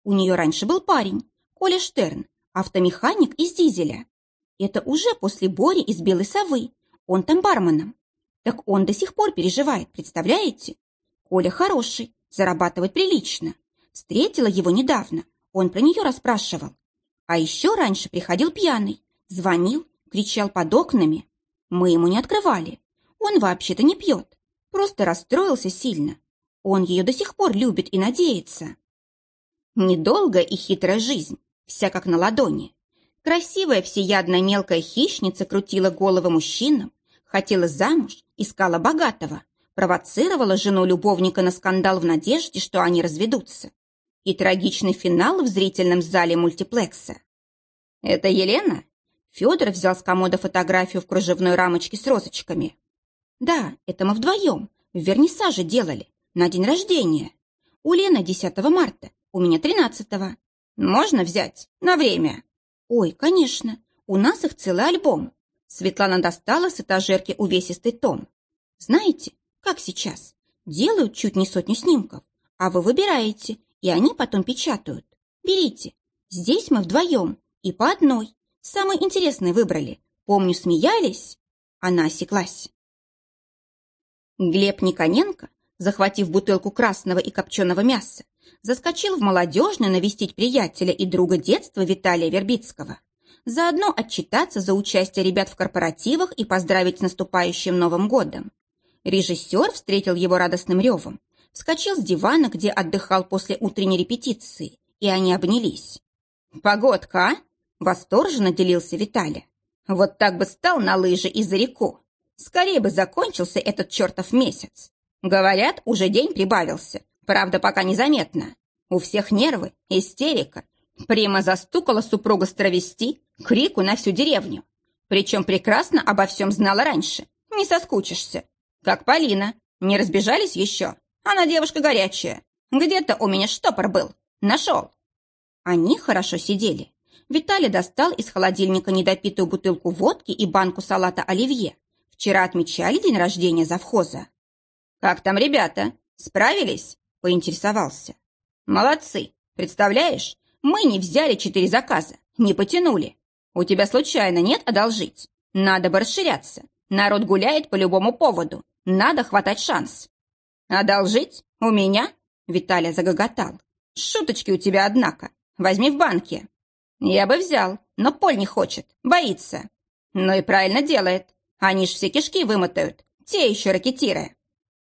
У нее раньше был парень, Коля Штерн, автомеханик из дизеля. Это уже после Бори из «Белой совы». Он там барменом. Так он до сих пор переживает, представляете? Коля хороший, зарабатывает прилично. Встретила его недавно, он про нее расспрашивал. А еще раньше приходил пьяный, звонил, кричал под окнами. Мы ему не открывали. Он вообще-то не пьет, просто расстроился сильно. Он ее до сих пор любит и надеется. Недолгая и хитрая жизнь, вся как на ладони. Красивая всеядная мелкая хищница крутила головы мужчинам, хотела замуж, искала богатого, провоцировала жену любовника на скандал в надежде, что они разведутся. И трагичный финал в зрительном зале мультиплекса. «Это Елена?» Федор взял с комода фотографию в кружевной рамочке с розочками. «Да, это мы вдвоем. В вернисаже делали. На день рождения. У Лены 10 марта, у меня 13 -го. Можно взять? На время?» «Ой, конечно. У нас их целый альбом». Светлана достала с этажерки увесистый том. «Знаете, как сейчас? Делают чуть не сотню снимков, а вы выбираете, и они потом печатают. Берите. Здесь мы вдвоем, и по одной. Самые интересные выбрали. Помню, смеялись». Она осеклась. Глеб Никоненко, захватив бутылку красного и копченого мяса, заскочил в молодежную навестить приятеля и друга детства Виталия Вербицкого. Заодно отчитаться за участие ребят в корпоративах и поздравить с наступающим Новым годом. Режиссер встретил его радостным ревом, вскочил с дивана, где отдыхал после утренней репетиции, и они обнялись. «Погодка, а?» – восторженно делился Виталий. «Вот так бы стал на лыжи и за реку. Скорее бы закончился этот чертов месяц. Говорят, уже день прибавился. Правда, пока незаметно. У всех нервы, истерика. Прима застукала супруга с травести, крику на всю деревню. Причем прекрасно обо всем знала раньше. Не соскучишься. Как Полина. Не разбежались еще? Она девушка горячая. Где-то у меня штопор был. Нашел. Они хорошо сидели. Виталий достал из холодильника недопитую бутылку водки и банку салата оливье. Вчера отмечали день рождения завхоза. «Как там ребята? Справились?» – поинтересовался. «Молодцы. Представляешь, мы не взяли четыре заказа, не потянули. У тебя случайно нет одолжить? Надо бы расширяться. Народ гуляет по любому поводу. Надо хватать шанс». «Одолжить? У меня?» – Виталий загоготал. «Шуточки у тебя, однако. Возьми в банке». «Я бы взял, но Поль не хочет, боится». «Ну и правильно делает. Они ж все кишки вымотают, те еще ракетиры.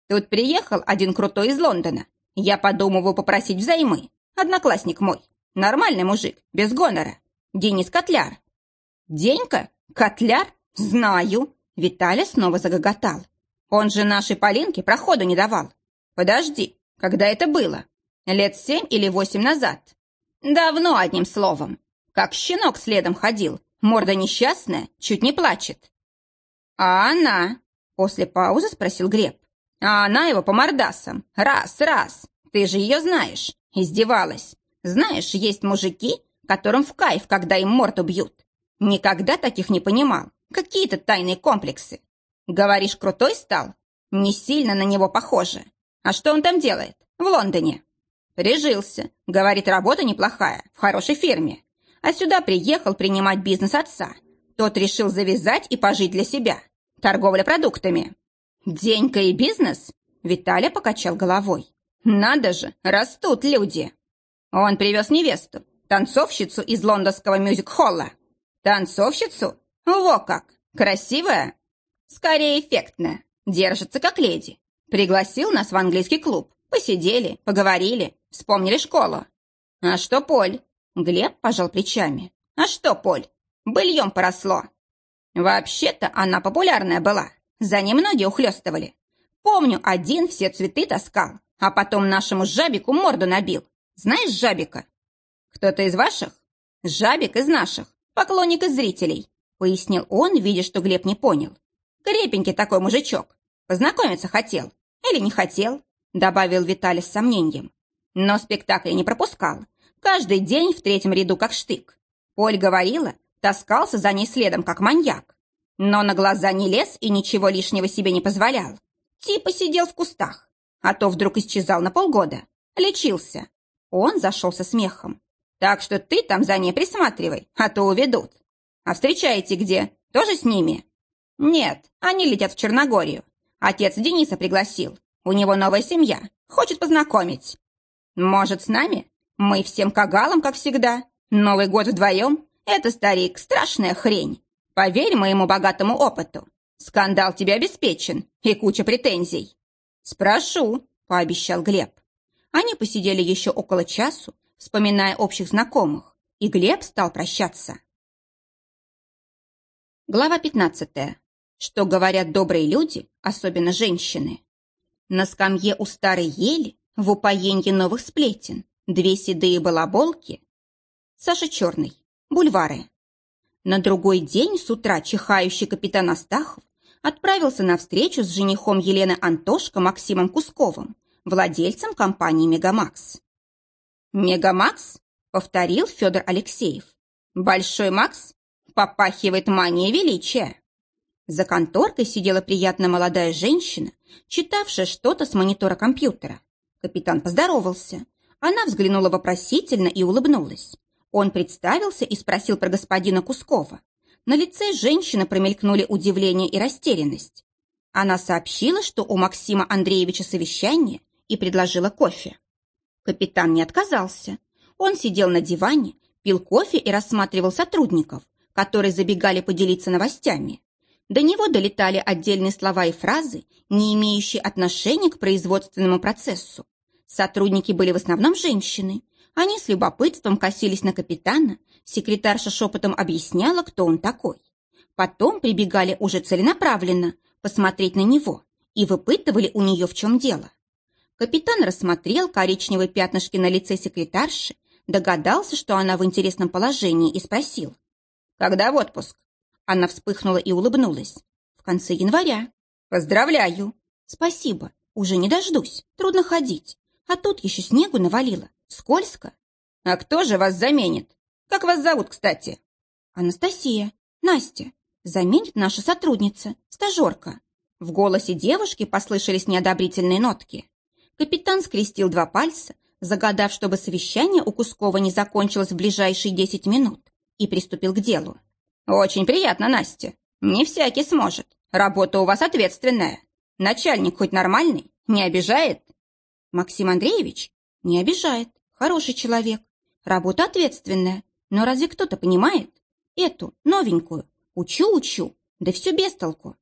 Тут приехал один крутой из Лондона. Я подумываю попросить взаймы. Одноклассник мой. Нормальный мужик, без гонора. Денис Котляр. Денька? Котляр? Знаю. Виталя снова загоготал. Он же нашей Полинке проходу не давал. Подожди, когда это было? Лет семь или восемь назад? Давно, одним словом. Как щенок следом ходил, морда несчастная, чуть не плачет. «А она?» – после паузы спросил Глеб. «А она его по мордасам. Раз, раз. Ты же ее знаешь. Издевалась. Знаешь, есть мужики, которым в кайф, когда им морду бьют. Никогда таких не понимал. Какие-то тайные комплексы. Говоришь, крутой стал? Не сильно на него похоже. А что он там делает? В Лондоне. Прижился. Говорит, работа неплохая, в хорошей фирме. А сюда приехал принимать бизнес отца. Тот решил завязать и пожить для себя. Торговля продуктами. Денька и бизнес? Виталий покачал головой. Надо же, растут люди. Он привез невесту, танцовщицу из лондонского мюзик-холла. Танцовщицу? Во как! Красивая? Скорее эффектная. Держится как леди. Пригласил нас в английский клуб. Посидели, поговорили, вспомнили школу. А что, Поль? Глеб пожал плечами. А что, Поль? Быльем поросло. Вообще-то она популярная была. За ней многие ухлёстывали. Помню, один все цветы таскал, а потом нашему жабику морду набил. Знаешь жабика? Кто-то из ваших? Жабик из наших, поклонник из зрителей, пояснил он, видя, что Глеб не понял. Крепенький такой мужичок. Познакомиться хотел. Или не хотел, добавил Виталий с сомнением. Но спектакля не пропускал. Каждый день в третьем ряду как штык. Поль говорила, таскался за ней следом, как маньяк. Но на глаза не лез и ничего лишнего себе не позволял. Типа сидел в кустах, а то вдруг исчезал на полгода. Лечился. Он зашел со смехом. Так что ты там за ней присматривай, а то уведут. А встречаете где? Тоже с ними? Нет, они летят в Черногорию. Отец Дениса пригласил. У него новая семья. Хочет познакомить. Может, с нами? Мы всем кагалам, как всегда. Новый год вдвоем? Это, старик, страшная хрень. Поверь моему богатому опыту. Скандал тебе обеспечен и куча претензий. Спрошу, пообещал Глеб. Они посидели еще около часу, вспоминая общих знакомых, и Глеб стал прощаться. Глава 15. Что говорят добрые люди, особенно женщины. На скамье у старой ели, в упоенье новых сплетен, две седые балаболки. Саша Черный. Бульвары. На другой день с утра чихающий капитан Астахов отправился на встречу с женихом Елены Антошко Максимом Кусковым, владельцем компании «Мегамакс». «Мегамакс?» — повторил Федор Алексеев. «Большой Макс попахивает манией величия». За конторкой сидела приятная молодая женщина, читавшая что-то с монитора компьютера. Капитан поздоровался. Она взглянула вопросительно и улыбнулась. Он представился и спросил про господина Кускова. На лице женщины промелькнули удивление и растерянность. Она сообщила, что у Максима Андреевича совещание, и предложила кофе. Капитан не отказался. Он сидел на диване, пил кофе и рассматривал сотрудников, которые забегали поделиться новостями. До него долетали отдельные слова и фразы, не имеющие отношения к производственному процессу. Сотрудники были в основном женщины. Они с любопытством косились на капитана, секретарша шепотом объясняла, кто он такой. Потом прибегали уже целенаправленно посмотреть на него и выпытывали у нее, в чем дело. Капитан рассмотрел коричневые пятнышки на лице секретарши, догадался, что она в интересном положении, и спросил. «Когда в отпуск?» Она вспыхнула и улыбнулась. «В конце января». «Поздравляю!» «Спасибо. Уже не дождусь. Трудно ходить. А тут еще снегу навалило. Скользко». «А кто же вас заменит? Как вас зовут, кстати?» «Анастасия. Настя. Заменит наша сотрудница, стажерка». В голосе девушки послышались неодобрительные нотки. Капитан скрестил два пальца, загадав, чтобы совещание у Кускова не закончилось в ближайшие десять минут, и приступил к делу. «Очень приятно, Настя. Не всякий сможет. Работа у вас ответственная. Начальник хоть нормальный? Не обижает?» «Максим Андреевич? Не обижает. Хороший человек. Работа ответственная. Но разве кто-то понимает? Эту, новенькую. Учу-учу. Да все без толку.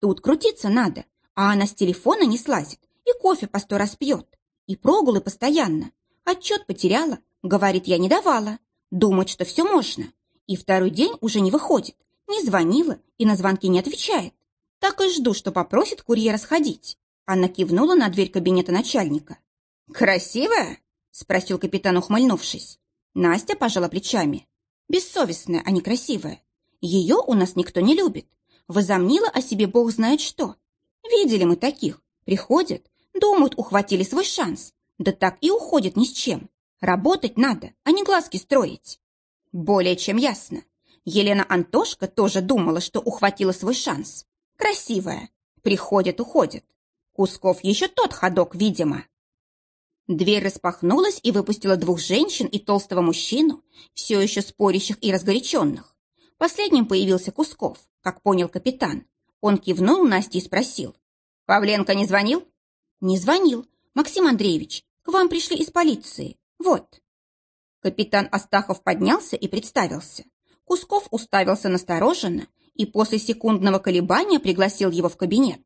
Тут крутиться надо, а она с телефона не слазит и кофе по сто раз пьет. И прогулы постоянно. Отчет потеряла. Говорит, я не давала. Думает, что все можно. И второй день уже не выходит. Не звонила и на звонки не отвечает. Так и жду, что попросит курьера сходить. Она кивнула на дверь кабинета начальника. «Красивая?» – спросил капитан, ухмыльнувшись. Настя пожала плечами. «Бессовестная, а не красивая. Ее у нас никто не любит. Возомнила о себе бог знает что. Видели мы таких. Приходят, Думают, ухватили свой шанс. Да так и уходят ни с чем. Работать надо, а не глазки строить. Более чем ясно. Елена Антошка тоже думала, что ухватила свой шанс. Красивая. Приходят, уходят. Кусков еще тот ходок, видимо. Дверь распахнулась и выпустила двух женщин и толстого мужчину, все еще спорящих и разгоряченных. Последним появился Кусков, как понял капитан. Он кивнул Насте и спросил. «Павленко не звонил?» «Не звонил. Максим Андреевич, к вам пришли из полиции. Вот». Капитан Астахов поднялся и представился. Кусков уставился настороженно и после секундного колебания пригласил его в кабинет.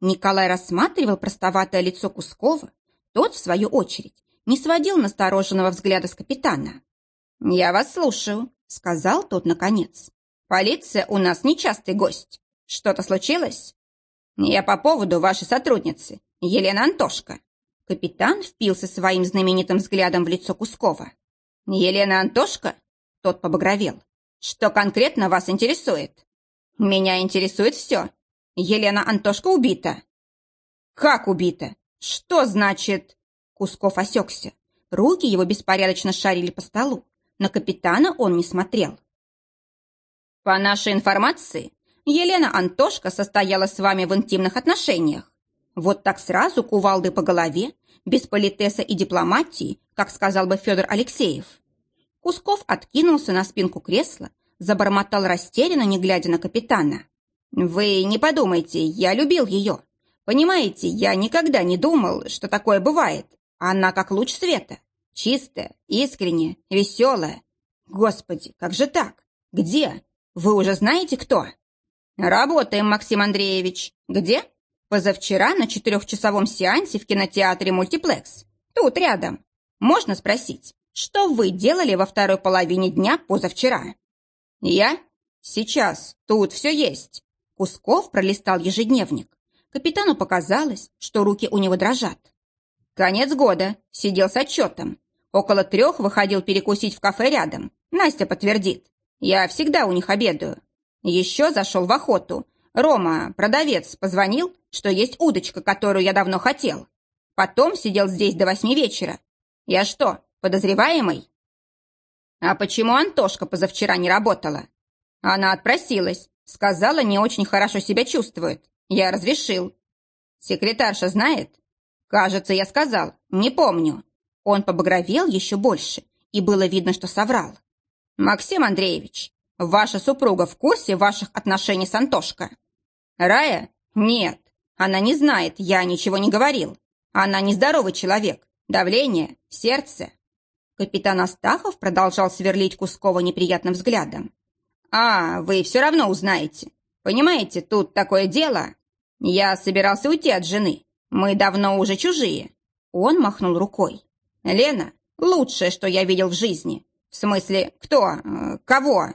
Николай рассматривал простоватое лицо Кускова. Тот, в свою очередь, не сводил настороженного взгляда с капитана. «Я вас слушаю», — сказал тот наконец. «Полиция у нас нечастый гость. Что-то случилось?» «Я по поводу вашей сотрудницы, Елена Антошка». Капитан впился своим знаменитым взглядом в лицо Кускова. «Елена Антошка?» Тот побагровел. «Что конкретно вас интересует?» «Меня интересует все. Елена Антошка убита». «Как убита? Что значит?» Кусков осекся. Руки его беспорядочно шарили по столу. На капитана он не смотрел. «По нашей информации, Елена Антошка состояла с вами в интимных отношениях. Вот так сразу кувалды по голове, без политеса и дипломатии, как сказал бы Федор Алексеев. Кусков откинулся на спинку кресла, забормотал растерянно, не глядя на капитана. «Вы не подумайте, я любил ее. Понимаете, я никогда не думал, что такое бывает. Она как луч света. Чистая, искренняя, веселая. Господи, как же так? Где? Вы уже знаете, кто?» «Работаем, Максим Андреевич. Где?» «Позавчера на четырехчасовом сеансе в кинотеатре «Мультиплекс». Тут рядом. Можно спросить, что вы делали во второй половине дня позавчера?» «Я? Сейчас. Тут все есть». Кусков пролистал ежедневник. Капитану показалось, что руки у него дрожат. Конец года. Сидел с отчетом. Около трех выходил перекусить в кафе рядом. Настя подтвердит. Я всегда у них обедаю. Еще зашел в охоту. Рома, продавец, позвонил, что есть удочка, которую я давно хотел. Потом сидел здесь до восьми вечера. Я что, подозреваемый? А почему Антошка позавчера не работала? Она отпросилась. Сказала, не очень хорошо себя чувствует. Я разрешил. Секретарша знает? Кажется, я сказал. Не помню. Он побагровел еще больше, и было видно, что соврал. Максим Андреевич, ваша супруга в курсе ваших отношений с Антошко? Рая? Нет. Она не знает, я ничего не говорил. Она нездоровый человек. Давление, сердце. Капитан Астахов продолжал сверлить Кускова неприятным взглядом. «А, вы все равно узнаете. Понимаете, тут такое дело. Я собирался уйти от жены. Мы давно уже чужие». Он махнул рукой. «Лена, лучшее, что я видел в жизни. В смысле, кто? Э, кого?»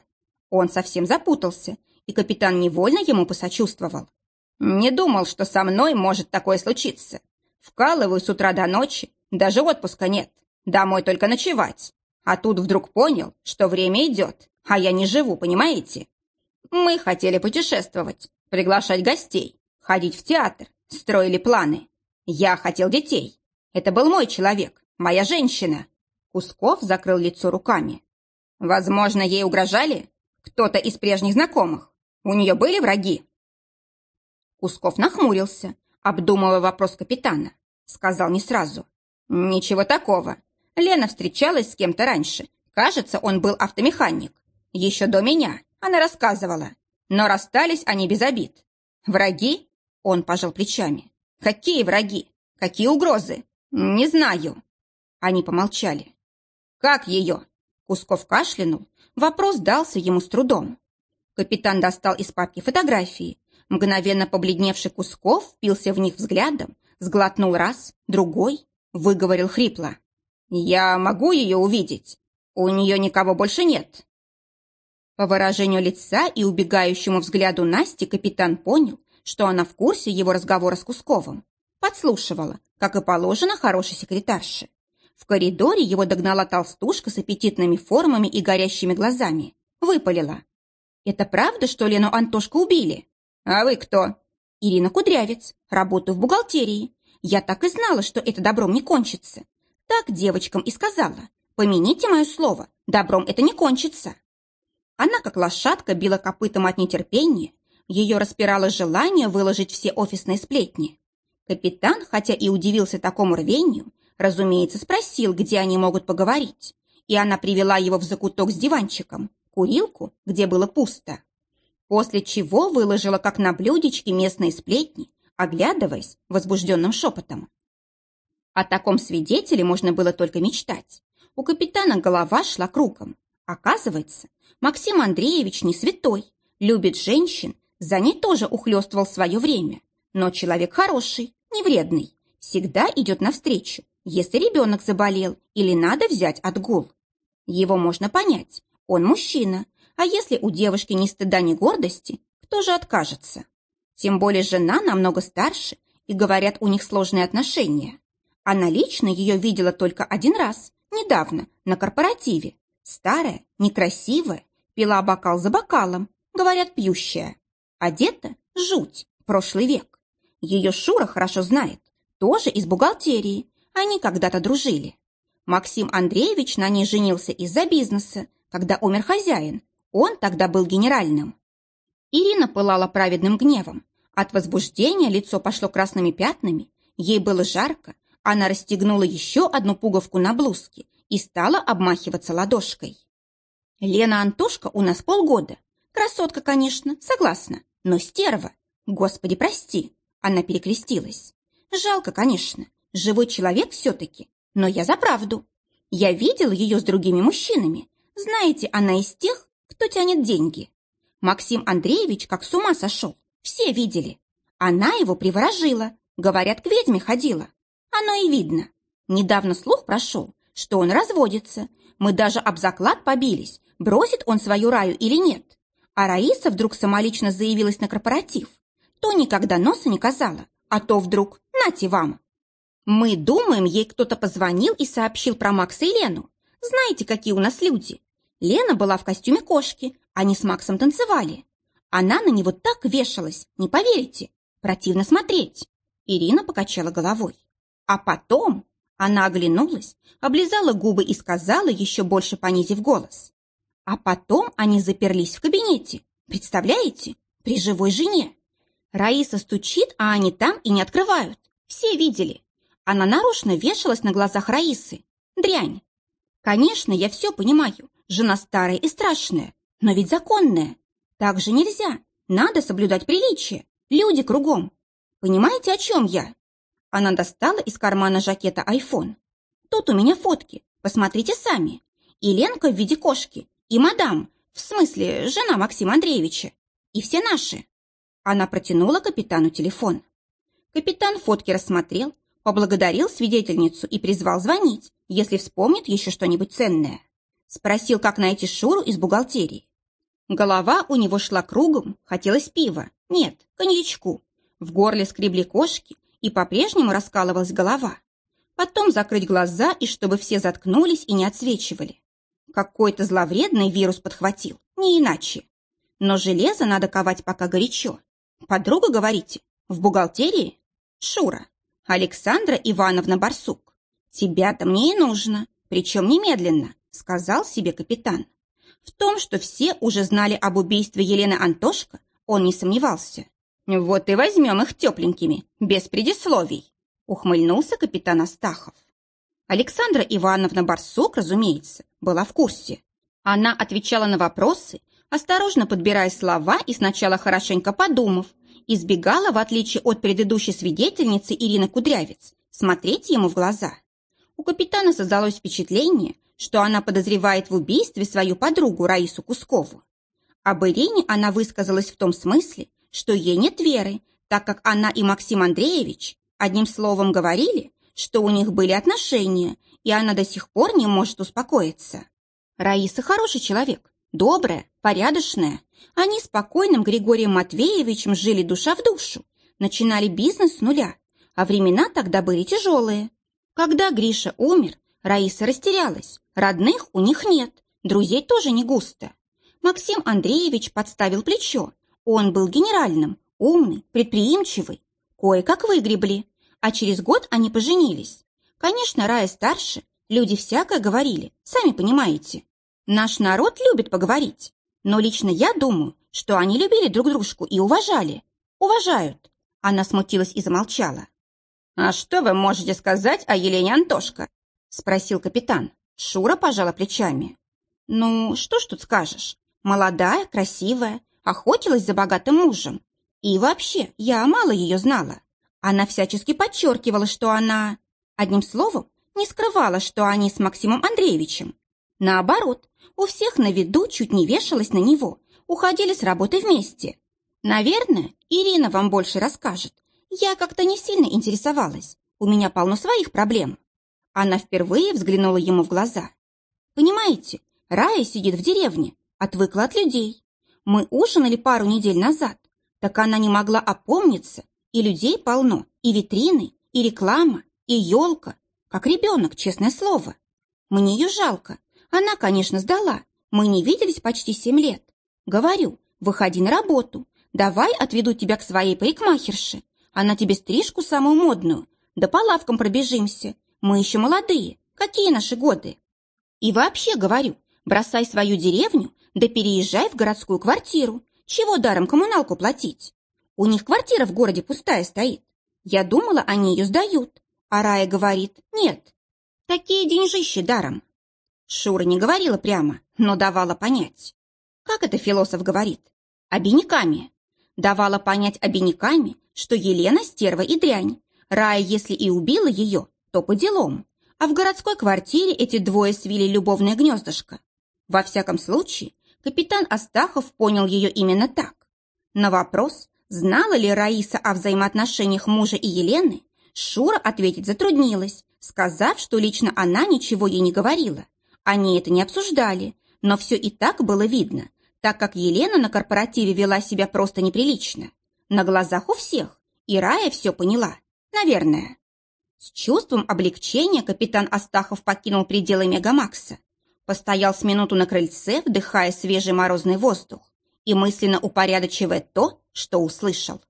Он совсем запутался, и капитан невольно ему посочувствовал. «Не думал, что со мной может такое случиться. Вкалываю с утра до ночи, даже отпуска нет. Домой только ночевать. А тут вдруг понял, что время идет, а я не живу, понимаете? Мы хотели путешествовать, приглашать гостей, ходить в театр, строили планы. Я хотел детей. Это был мой человек, моя женщина. Кусков закрыл лицо руками. Возможно, ей угрожали? Кто-то из прежних знакомых? У нее были враги? Кусков нахмурился, обдумывая вопрос капитана. Сказал не сразу. Ничего такого. Лена встречалась с кем-то раньше. Кажется, он был автомеханик. Еще до меня, она рассказывала. Но расстались они без обид. Враги? Он пожал плечами. Какие враги? Какие угрозы? Не знаю. Они помолчали. Как ее? Кусков кашлянул. Вопрос дался ему с трудом. Капитан достал из папки фотографии. Мгновенно побледневший Кусков впился в них взглядом, сглотнул раз, другой, выговорил хрипло. «Я могу ее увидеть? У нее никого больше нет». По выражению лица и убегающему взгляду Насти капитан понял, что она в курсе его разговора с Кусковым. Подслушивала, как и положено хорошей секретарше. В коридоре его догнала толстушка с аппетитными формами и горящими глазами. Выпалила. «Это правда, что Лену Антошку убили?» «А вы кто?» «Ирина Кудрявец. Работаю в бухгалтерии. Я так и знала, что это добром не кончится. Так девочкам и сказала. Помяните мое слово, добром это не кончится. Она, как лошадка, била копытом от нетерпения. Ее распирало желание выложить все офисные сплетни. Капитан, хотя и удивился такому рвению, разумеется, спросил, где они могут поговорить. И она привела его в закуток с диванчиком, курилку, где было пусто. После чего выложила, как на блюдечке, местные сплетни, оглядываясь возбужденным шепотом. О таком свидетеле можно было только мечтать. У капитана голова шла кругом. Оказывается, Максим Андреевич не святой, любит женщин, за ней тоже ухлёстывал свое время. Но человек хороший, не вредный, всегда идет навстречу, если ребенок заболел или надо взять отгул. Его можно понять, он мужчина, а если у девушки ни стыда, ни гордости, кто же откажется? Тем более жена намного старше, и, говорят, у них сложные отношения. Она лично ее видела только один раз, недавно, на корпоративе. Старая, некрасивая, пила бокал за бокалом, говорят, пьющая. Одета – жуть, прошлый век. Ее Шура хорошо знает, тоже из бухгалтерии. Они когда-то дружили. Максим Андреевич на ней женился из-за бизнеса, когда умер хозяин. Он тогда был генеральным. Ирина пылала праведным гневом. От возбуждения лицо пошло красными пятнами, ей было жарко, она расстегнула еще одну пуговку на блузке и стала обмахиваться ладошкой. Лена Антошка у нас полгода. Красотка, конечно, согласна, но стерва. Господи, прости. Она перекрестилась. Жалко, конечно. Живой человек все-таки. Но я за правду. Я видела ее с другими мужчинами. Знаете, она из тех, кто тянет деньги. Максим Андреевич как с ума сошел. Все видели. Она его приворожила. Говорят, к ведьме ходила. Оно и видно. Недавно слух прошел, что он разводится. Мы даже об заклад побились, бросит он свою раю или нет. А Раиса вдруг самолично заявилась на корпоратив. То никогда носа не казала, а то вдруг «нате вам». Мы думаем, ей кто-то позвонил и сообщил про Макса и Лену. Знаете, какие у нас люди? Лена была в костюме кошки, они с Максом танцевали. Она на него так вешалась, не поверите. Противно смотреть. Ирина покачала головой. А потом она оглянулась, облизала губы и сказала, еще больше понизив голос. А потом они заперлись в кабинете. Представляете? При живой жене. Раиса стучит, а они там и не открывают. Все видели. Она нарочно вешалась на глазах Раисы. Дрянь. Конечно, я все понимаю. Жена старая и страшная, но ведь законная. Так же нельзя. Надо соблюдать приличие. Люди кругом. Понимаете, о чем я? Она достала из кармана жакета айфон. Тут у меня фотки. Посмотрите сами. И Ленка в виде кошки, и мадам, в смысле, жена Максима Андреевича. И все наши. Она протянула капитану телефон. Капитан фотки рассмотрел, поблагодарил свидетельницу и призвал звонить, если вспомнит еще что-нибудь ценное. Спросил, как найти Шуру из бухгалтерии. Голова у него шла кругом, хотелось пива. Нет, коньячку. В горле скребли кошки, и по-прежнему раскалывалась голова. Потом закрыть глаза, и чтобы все заткнулись и не отсвечивали. Какой-то зловредный вирус подхватил, не иначе. Но железо надо ковать пока горячо. Подруга, говорите, в бухгалтерии? Шура. Александра Ивановна Барсук. Тебя-то мне и нужно, причем немедленно, сказал себе капитан. В том, что все уже знали об убийстве Елены Антошко, он не сомневался. Вот и возьмем их тепленькими, без предисловий, ухмыльнулся капитан Астахов. Александра Ивановна Барсук, разумеется, была в курсе. Она отвечала на вопросы, осторожно подбирая слова и сначала хорошенько подумав, избегала, в отличие от предыдущей свидетельницы Ирины Кудрявец, смотреть ему в глаза. У капитана создалось впечатление, что она подозревает в убийстве свою подругу Раису Кускову. Об Ирине она высказалась в том смысле, что ей нет веры, так как она и Максим Андреевич одним словом говорили, что у них были отношения, и она до сих пор не может успокоиться. Раиса хороший человек, добрая, порядочная. Они с покойным Григорием Матвеевичем жили душа в душу, начинали бизнес с нуля, а времена тогда были тяжелые. Когда Гриша умер, Раиса растерялась, родных у них нет, друзей тоже не густо. Максим Андреевич подставил плечо, он был генеральным, умный, предприимчивый. Кое-как выгребли, а через год они поженились. Конечно, Рая старше, люди всякое говорили, сами понимаете. Наш народ любит поговорить, но лично я думаю, что они любили друг дружку и уважали. Уважают. Она смутилась и замолчала. «А что вы можете сказать о Елене Антошко?» спросил капитан. Шура пожала плечами. «Ну, что ж тут скажешь? Молодая, красивая, охотилась за богатым мужем. И вообще, я мало ее знала. Она всячески подчеркивала, что она... Одним словом, не скрывала, что они с Максимом Андреевичем. Наоборот, у всех на виду чуть не вешалась на него, уходили с работы вместе. Наверное, Ирина вам больше расскажет. Я как-то не сильно интересовалась. У меня полно своих проблем. Она впервые взглянула ему в глаза. Понимаете, Рая сидит в деревне, отвыкла от людей. Мы ужинали пару недель назад, так она не могла опомниться, и людей полно, и витрины, и реклама, и елка, как ребенок, честное слово. Мне ее жалко. Она, конечно, сдала. Мы не виделись почти семь лет. Говорю, выходи на работу. Давай отведу тебя к своей парикмахерше. Она тебе стрижку самую модную. Да по лавкам пробежимся. Мы еще молодые. Какие наши годы? И вообще, говорю, бросай свою деревню да переезжай в городскую квартиру. Чего даром коммуналку платить? У них квартира в городе пустая стоит. Я думала, они ее сдают. А Рая говорит, нет. Такие деньжищи даром. Шура не говорила прямо, но давала понять. Как это философ говорит? Обиняками. Давала понять обиняками, что Елена стерва и дрянь. Рая, если и убила ее, то по делам. А в городской квартире эти двое свили любовное гнездышко. Во всяком случае, капитан Астахов понял ее именно так. На вопрос, знала ли Раиса о взаимоотношениях мужа и Елены, Шура ответить затруднилась, сказав, что лично она ничего ей не говорила. Они это не обсуждали, но все и так было видно, так как Елена на корпоративе вела себя просто неприлично. На глазах у всех, и Рая все поняла, наверное. С чувством облегчения капитан Астахов покинул пределы Мегамакса. Постоял с минуту на крыльце, вдыхая свежий морозный воздух и мысленно упорядочивая то, что услышал.